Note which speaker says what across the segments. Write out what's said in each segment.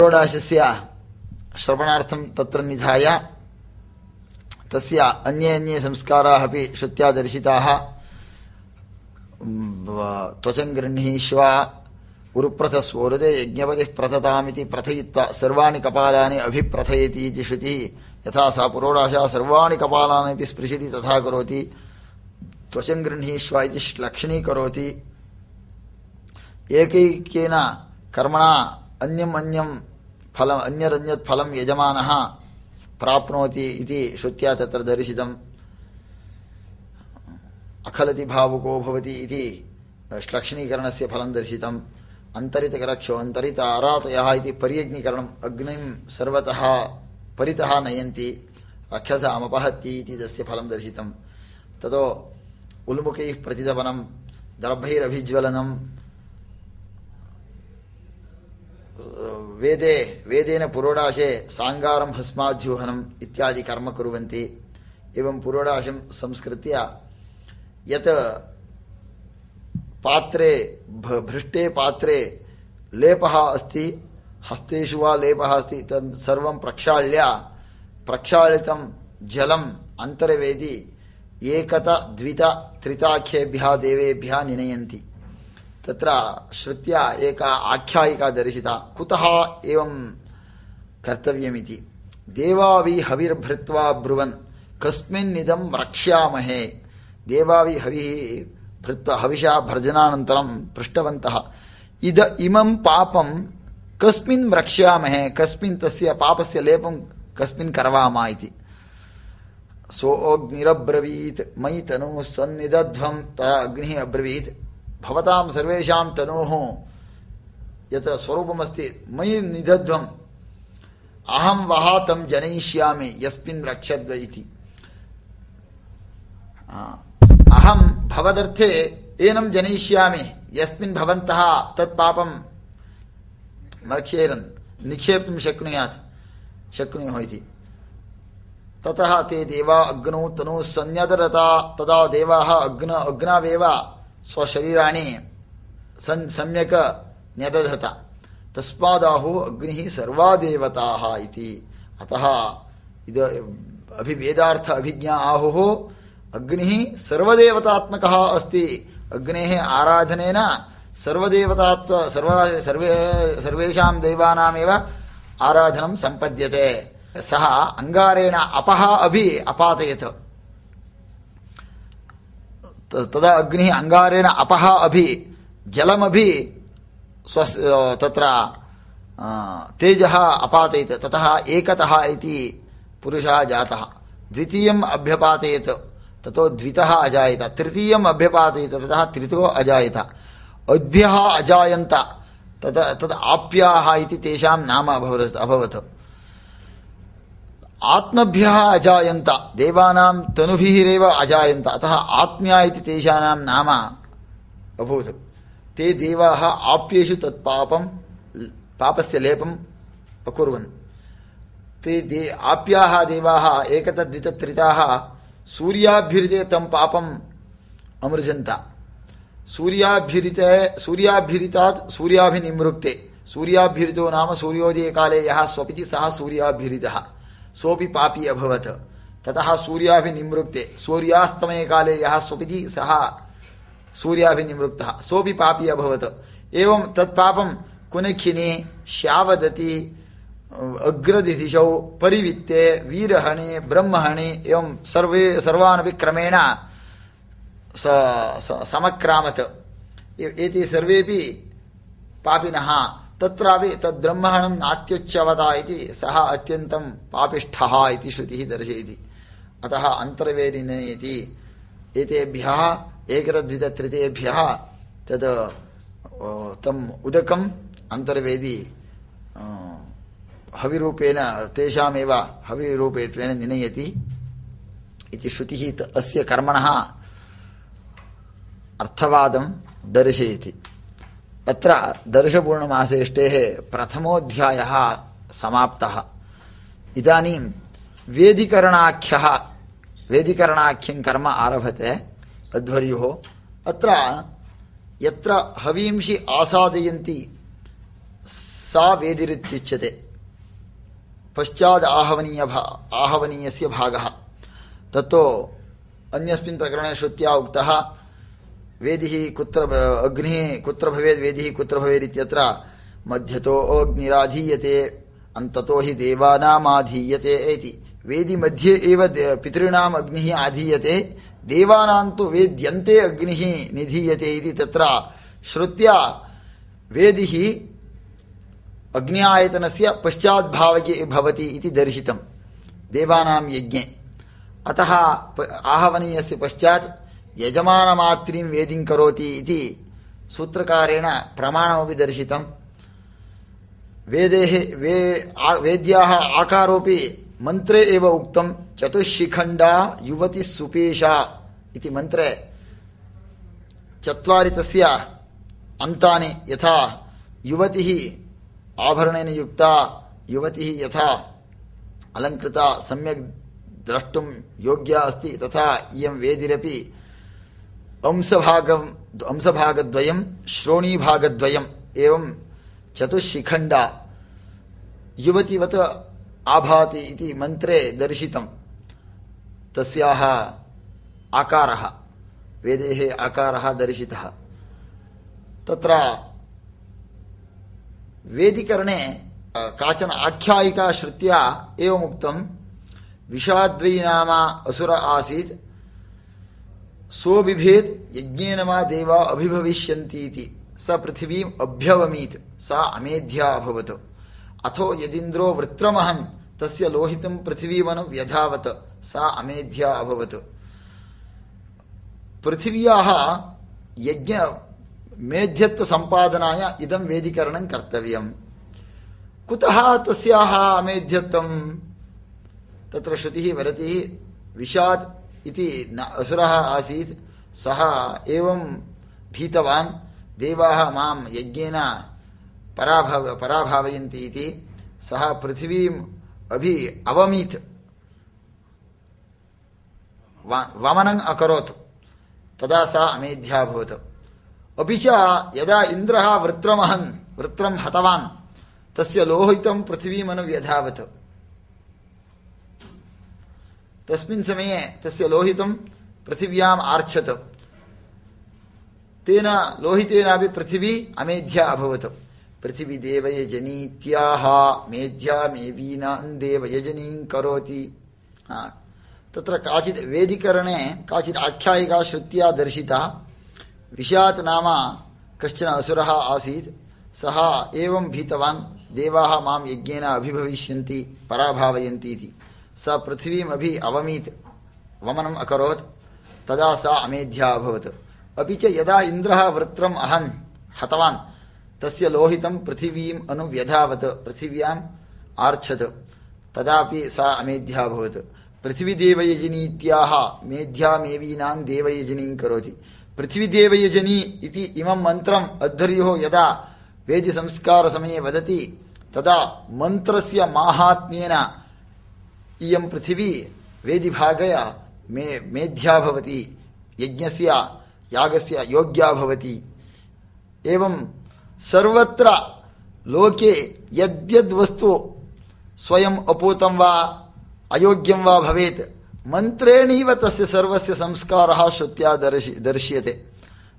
Speaker 1: षोडाशस्य श्रवणार्थं तत्र निधाय तस्य अन्ये अन्ये संस्काराः अपि श्रुत्या दर्शिताः। त्वचं गृह्णीष्व उरुप्रथस्वोरुदे यज्ञपतिः प्रथतामिति प्रथयित्वा सर्वाणि कपालानि अभिप्रथयति इति श्रुतिः। यथा सा पुरोडाशा सर्वाणि कपालानि अपि स्पृशति तथा करोति। त्वचं गृह्णीष्व इति श्लक्षणीकरोति एकैकेन कर्मणा अन्यम् अन्यं फलम् अन्यदन्यत् फलं यजमानः प्राप्नोति इति श्रुत्या तत्र दर्शितम् अखलति भावुको भवति इति श्लक्षणीकरणस्य फलं दर्शितम् अन्तरितकरक्षो अन्तरित आरातयः इति पर्यज्ञीकरणम् अग्निं सर्वतः परितः नयन्ति रक्षसामपहत्ति इति तस्य फलं दर्शितं ततो उल्मुखैः प्रतितपनं दर्भैरभिज्वलनं वेदे, वेदेन पुरोडाशे साङ्गारं भस्माज्यूहनम् इत्यादि कर्म कुर्वन्ति। एवं पुरोडाशं संस्कृत्य यत् पात्रे भृष्टे पात्रे लेपः अस्ति, हस्तेषु वा लेपः अस्ति तत् सर्वं प्रक्षाल्य, प्रक्षालितं जलम् अन्तर्वेदि, एकत, द्वित, त्रिताख्येभ्यः देवेभ्यः निनयन्ति। तत्र श्रुत्या एका आख्यायिका दर्शिता, कुतः एवं कर्तव्यमिति। देवावि हविर्भृत्वा ब्रुवन् कस्मिन्निदं रक्ष्यामहे। देवावि हविः भृत्वा हविषा भर्जनानन्तरं पृष्टवन्तः। इद इमं पापं कस्मिन् रक्ष्यामहे, कस्मिन् तस्य पापस्य लेपं कस्मिन् करवाम इति। सोऽग्निरब्रवीत् मयि तनुः सन्निदध्वं, तदा अग्निः अब्रवीत्। भवतां सर्वेषां तनोः। यत् स्वरूपमस्ति मयि निदध्वम् अहं वः तं जनयिष्यामि, यस्मिन् रक्षद्व इति। अहं भवदर्थे एनं जनयिष्यामि, यस्मिन् भवन्तः तत् पापं मर्क्षेरन्, निक्षेप्तुं शक्नुयात्, शक्नुयुः इति। ततः ते देवा अग्नौ तनुः सन्न्यतरता, तदा देवाः अग्न, अग्नावेव स्वशरीराणि सन् सम्यक् न्यदधत। तस्मादाहुः अग्निः सर्वा देवताः इति। अतः इद, अभिवेदार्थ अभिज्ञा आहुः। अग्निः सर्वदेवतात्मकः अस्ति। अग्नेः आराधनेन सर्वदेवतात्व, सर्व, सर्वे, सर्वेषां देवानामेव आराधनं सम्पद्यते। सः अङ्गारेण अपः अभि अपातयत्। तदा अग्निः अङ्गारेण अपः अभि, जलमभि स्वस्य तत्र तेजः अपातयत्, ततः एकतः इति पुरुषः जातः। द्वितीयम् अभ्यपातयत्, ततो द्वितः अजायत। तृतीयम् अभ्यपातयत्, ततः तृतीयो अजायत। अद्भ्यः अजायन्त, तत् तद् आप्याः इति तेषां नाम अभवत् अभवत्। आत्मभ्यः अजायन्त, देवानां तनुभिरेव अजायन्त। अतः आत्म्या इति तेषां नाम अभूत्। ते देवाः आप्येषु तत् पापं पापस्य लेपम् अकुर्वन्। ते दे, आप्याः देवाः, एकतद्वितत्रिताः सूर्याभ्युरिते तं पापम् अमृजन्त। सूर्याभ्युरिते सूर्याभ्युरितात् सूर्याभिनिमृक्ते। सूर्याभ्युरितो नाम सूर्योदयकाले यः स्वपिति सः सूर्याभ्युरितः सोऽपि पापी अभवत्। ततः सूर्याभिनिमृक्ते सूर्यास्तमये काले यः स्वपिति सः सूर्याभिनिमृक्तः, सोऽपि पापी अभवत्। एवं तत्पापं कुनखिनि श्यावदति अग्रदिदिशौ परिवित्ते, वीरहणि, ब्रह्महणि, एवं सर्वे सर्वानपि क्रमेण समक्रामत्। एते सर्वेपि पापिनः तत्रापि तद्ब्रह्मणं नात्यच्यवता इति सः अत्यन्तं पापिष्ठः इति श्रुतिः दर्शयति। अतः अन्तर्वेदिने इति एतेभ्यः एकतद्विततृतीयेभ्यः तद् तम् उदकम् अन्तर्वेदी हविरूपेण, तेषामेव हविरूपेण निनयति इति श्रुतिः अस्य कर्मणः अर्थवादं दर्शयति। अत्र दर्शपूर्णमासेष्टेः प्रथमोऽध्यायः समाप्तः। इदानीं वेदिकरणाख्यः, वेदिकरणाख्यं कर्म आरभते, अध्वर्युः। अत्र यत्र हवींषि आसादयन्ति, सा वेदिरित्युच्यते। पश्चात् आहवनीय आहवनीयस्य भागः। तत्तु अन्यस्मिन् प्रकरणे श्रुत्या उक्तः वेदिः कुत्र अग्निः कुत्र भवेत् वेदिः कुत्र भवेत् इत्यत्र मध्यतो अग्निराधीयते, अन्ततो हि देवानामाधीयते इति। वेदि मध्ये एव पितॄणाम् अग्निः आधीयते देवानां तु वेद्यन्ते अग्निः निधीयते इति तत्र श्रुत्या वेदिः अग्न्यायतनस्य पश्चाद्भावगे भवति इति दर्शितं देवानां यज्ञे। अतः आहवनीयस्य पश्चात् यजमानमात्रीं वेदिं करोति इति सूत्रकारेण प्रमाणमपि दर्शितं. वेदेः वे वेद्याः आकारोपि मन्त्रे एव उक्तं, चतुशिखण्डा युवति सुपेशा इति मन्त्रे. चत्वारि तस्य अन्तानि यथा युवतिः आभरणेन युक्ता, युवतिः यथा अलङ्कृता सम्यक् द्रष्टुं योग्या अस्ति, तथा इयं वेदिरपि अंशभागम् अंशभागद्वयं श्रोणीभागद्वयम् एवं चतुशिखण्डा, युवतिवत् आभाति इति मन्त्रे दर्शितं। तस्याः आकारः, वेदेः आकारः दर्शितः। तत्र वेदिकरणे काचन आख्यायिका श्रुत्या एवमुक्तं विषाद्वै नाम असुर आसीत् सोबिभेत् यज्ञेन वा देवा अभिभविष्यन्तीति स पृथिवीम् अभ्यवमीत्। सा अमेध्या अभवत्। अथो यदिन्द्रो वृत्रमहन्, तस्य लोहितं पृथिवीमनु व्यधावत्। सा अमेध्या अभवत्। पृथिव्याः यज्ञ मेध्यत्वसम्पादनाय इदं वेदीकरणं कर्तव्यम्। कुतः तस्याः अमेध्यत्वं? तत्र श्रुतिः वदति विशात् इति असुरः आसीत्। सः एवं भीतवान्। देवाः माँ यज्ञेन पराभव, पराभावयन्ति इति। सः पृथिवीम् अभि अवमीत्। वमनम् अकरोत्। तदा सा अमेध्या अभवत्। अपि च यदा इन्द्रः वृत्रमहन्, वृत्रं हतवान्, तस्य लोहितं पृथिवीमनुव्यधावत् तस्मिन् समये तस्य लोहितं पृथिव्याम् आर्च्छत्। तेन लोहितेनापि पृथिवी अमेध्या अभवत्। पृथिवीदेवयजनीत्याः मेध्यामेवीनान् देवयजनीं करोति। तत्र काचित् वेदिकरणे, काचित् आख्यायिका श्रुत्या दर्शिता, विषात् नाम कश्चन असुरः आसीत्। सः एवं भीतवान्, देवाः माँ यज्ञेन अभिभविष्यन्ति पराभावयन्ति इति स पृथिवीम् अभि अवमीत्, वमनम् अकरोत्, तदा सा अमेध्या अभवत्। अपि च यदा इन्द्रः वृत्रम् अहन्, हतवान्, तस्य लोहितं पृथिवीम् अनुव्यधावत्, पृथिव्याम् आर्च्छत्। तदापि सा अमेध्या अभवत्। पृथिवीदेवयजनीत्याः मेध्यामेवीनां देवयजनीं करोति। पृथिवीदेवयजनी इति इमं मन्त्रम् अध्वर्युः यदा वेदिसंस्कारसमये वदति, तदा मन्त्रस्य माहात्म्येन इयं पृथिवी वेदिभागय मे मेध्या भवति, यज्ञस्य यागस्य योग्या भवति। एवं सर्वत्र लोके यद्यद्वस्तु स्वयम् अपूतं वा अयोग्यं वा भवेत्, मन्त्रेणैव तस्य सर्वस्य संस्कारः श्रुत्या दर्शि, दर्श्यते।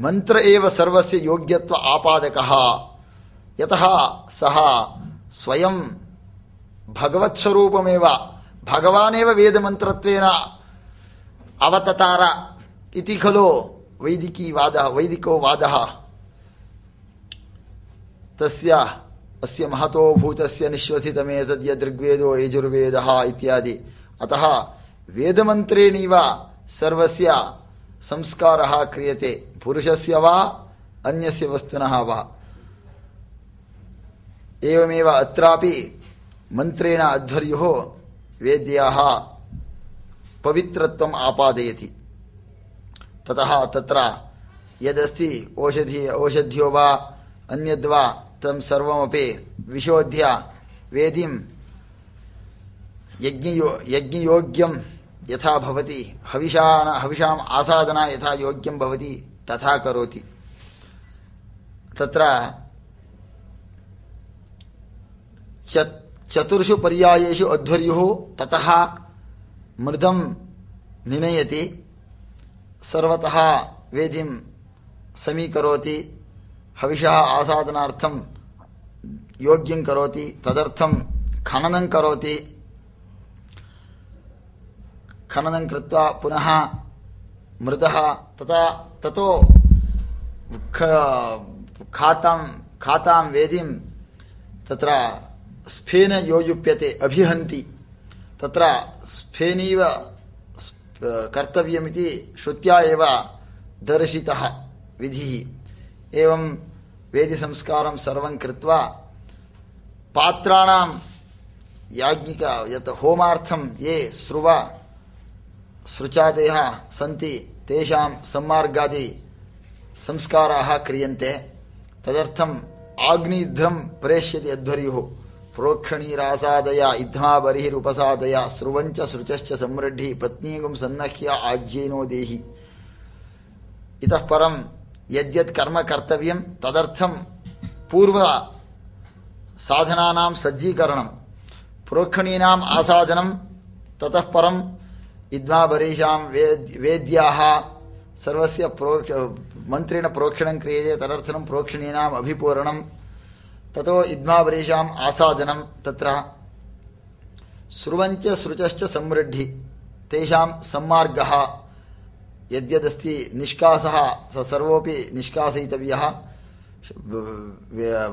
Speaker 1: मन्त्र एव सर्वस्य योग्यत्व आपादकः। यतः सः स्वयं भगवत्स्वरूपमेव भगवानेव वेदमन्त्रत्वेन अवततार इति खलु वैदिकी वादः, वैदिको वादः। तस्य, अस्य महतो भूतस्य निश्वसितमेतद्यदृग्वेदो यजुर्वेदः इत्यादि। अतः वेदमन्त्रेणैव सर्वस्य संस्कारः क्रियते। पुरुषस्य वा, अन्यस्य वस्तुनः वा। एवमेव अत्रापि मन्त्रेण अध्वर्युः वेद्याः पवित्रत्वम् आपादयति। ततः तत्र यदस्ति ओषधि ओषध्यो वा अन्यद्वा तं सर्वमपि विशोध्य वेदिं यज्ञयो, यज्ञयोग्यं यथा भवति। हविषान हविषाम् आसादना यथा योग्यं भवति, तथा करोति। तत्र चतुर्षु पर्यायेषु अध्वर्युः ततः मृदं निनयति, सर्वतः वेदिं समीकरोति, हविषः आसादनार्थं योग्यं करोति, तदर्थं खननं करोति। खननं कृत्वा पुनः मृदः तथा ततो खातां खातां वेदिं तत्र स्फेन योयुप्यते, अभिहन्ति। तत्र स्फेनीव कर्तव्यमिति श्रुत्या एव दर्शितः विधिः। एवं वेदिसंस्कारं सर्वं कृत्वा पात्राणां याज्ञिक यत् होमार्थं ये स्रुव सृचादयः सन्ति, तेषां सम्मार्गादि संस्काराः क्रियन्ते। तदर्थम् आग्निध्रं प्रेष्यति अध्वर्युः प्रोक्षणीरासादय इद्ध्मा बर्हिरुपसादय स्रुवञ्च सृचश्च सम्मृड्ढि पत्नीगुं सन्नह्य आज्येनो देहि। इतः परं यद्यत् कर्म कर्तव्यं, तदर्थं पूर्व साधनानां सज्जीकरणं प्रोक्षणीनाम् आसादनं, ततः परं इद्मा बरीषां वेद्, वेद्याः सर्वस्य प्रोक्ष, मन्त्रेण प्रोक्षणं क्रियते, तदर्थं प्रोक्षणीनाम् अभिपूरणं ततो इद्मावरीषाम् आसादनं तत्र स्रुवञ्च सृचश्च समृद्धि तेषां सम्मार्गः, यद्यदस्ति निष्कासः, स सर्वोऽपि निष्कासयितव्यः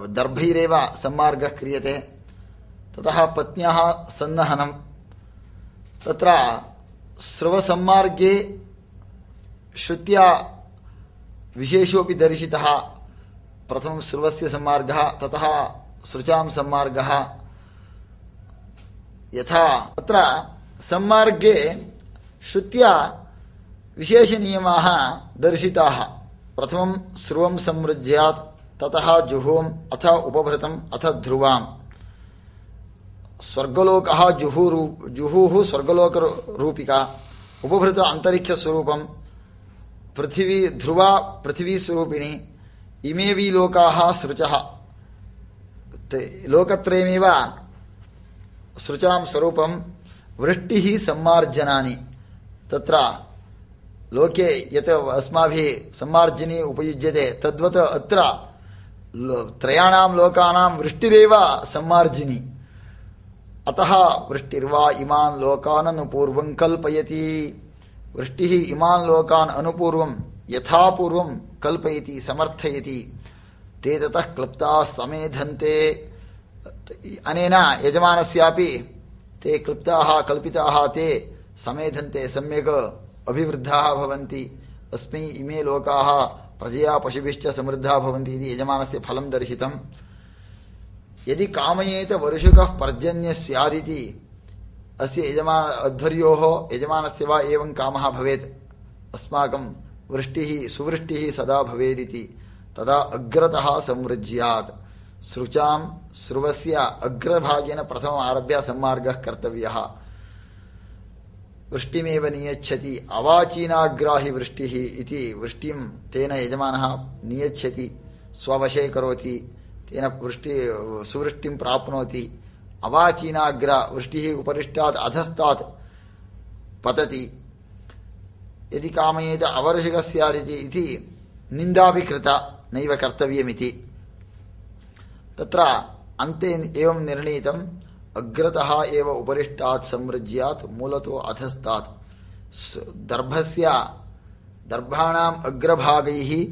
Speaker 1: दर्भैरेव सम्मार्गः क्रियते। ततः पत्न्याः सन्नहनं। तत्र स्रवसम्मार्गे श्रुत्या विशेषोऽपि दर्शितः। प्रथमं स्रवस्य सम्मार्गः, ततः सृचां सम्मार्गः। यथा तत्र सम्मार्गे श्रुत्या विशेषनियमाः दर्शिताः। प्रथमं स्रुवं सम्मृज्यात् ततः जुहोम् अथ उपभृतम्, अथ ध्रुवाम्। स्वर्गलोकः जुहुरु, जुहुः स्वर्गलोकरूपिका। उपभृत अन्तरिक्षस्वरूपं पृथिवी ध्रुवा पृथिवीस्वरूपिणी। इमेवि लोकाः सृचः लोकत्रयमेव सृचां स्वरूपं वृष्टिः सम्मार्जनानि। तत्र लोके यत् अस्माभिः सम्मार्जनी उपयुज्यते, तद्वत् अत्र त्रयाणां लोकानां वृष्टिरेव सम्मार्जिनी। अतः वृष्टिर्वा इमान् लोकान् अनुपूर्वं कल्पयति। वृष्टिः इमान् लोकान् अनुपूर्वं यथा पूर्वं कल्पयति, समर्थयति। ते ततः क्लृप्ताः समेधन्ते। अनेन यजमानस्यापि ते क्लृप्ताः, कल्पिताः, ते समेधन्ते। सम्यक् अभिवृद्धाः भवन्ति। अस्मै इमे लोकाः प्रजया पशुभिश्च समृद्धाः भवन्ति इति यजमानस्य फलं दर्शितम्। यदि कामयेत वर्षुकः पर्जन्यः स्यादिति अस्य यजमान अध्वर्योः यजमानस्य वा एवं कामः भवेत्। अस्माकं वृष्टिः सुवृष्टिः सदा भवेदिति तदा अग्रतः संवृज्यात् सृचां स्रुवस्य अग्रभागेन प्रथमम् आरभ्य सम्मार्गः कर्तव्यः वृष्टिमेव नियच्छति अवाचीनाग्राहि वृष्टिः इति वृष्टिं तेन यजमानः नियच्छति स्ववशे करोति तेन वृष्टि सुवृष्टिं प्राप्नोति अवाचीनाग्र वृष्टिः उपरिष्टात् अधस्तात् पतति यदि कामयेत अवर्षिकः स्यादिति इति निन्दापि कृता नैव कर्तव्यमिति। तत्र अन्ते एवं निर्णीतम्, अग्रतः एव उपरिष्टात् संवृज्यात्, मूलतो अधस्तात्। दर्भस्य, दर्भाणाम् अग्रभागैः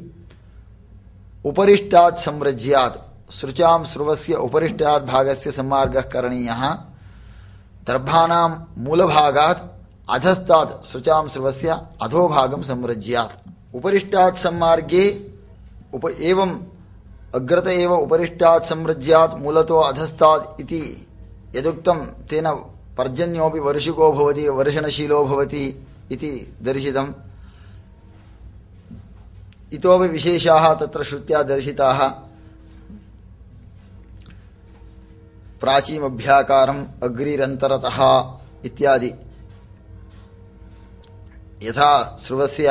Speaker 1: उपरिष्टात् संवृज्यात्। सृचां स्रुवस्य उपरिष्टात् सम्मार्गः करणीयः। दर्भानां मूलभागात् अधस्तात् सृचां स्रुवस्य अधोभागं संवृज्यात्। उपरिष्टात् सम्मार्गे उप एवम् अग्रत एव उपरिष्टात् संवृज्यात् मूलतो अधस्तात् इति यदुक्तं तेन पर्जन्योऽपि वर्षिको भवति, वर्षणशीलो भवति इति दर्शितम्। इतोपि विशेषाः तत्र श्रुत्या दर्शिताः। प्राचीमभ्याकारम् अग्रिरन्तरतः इत्यादि। यथा स्रुवस्य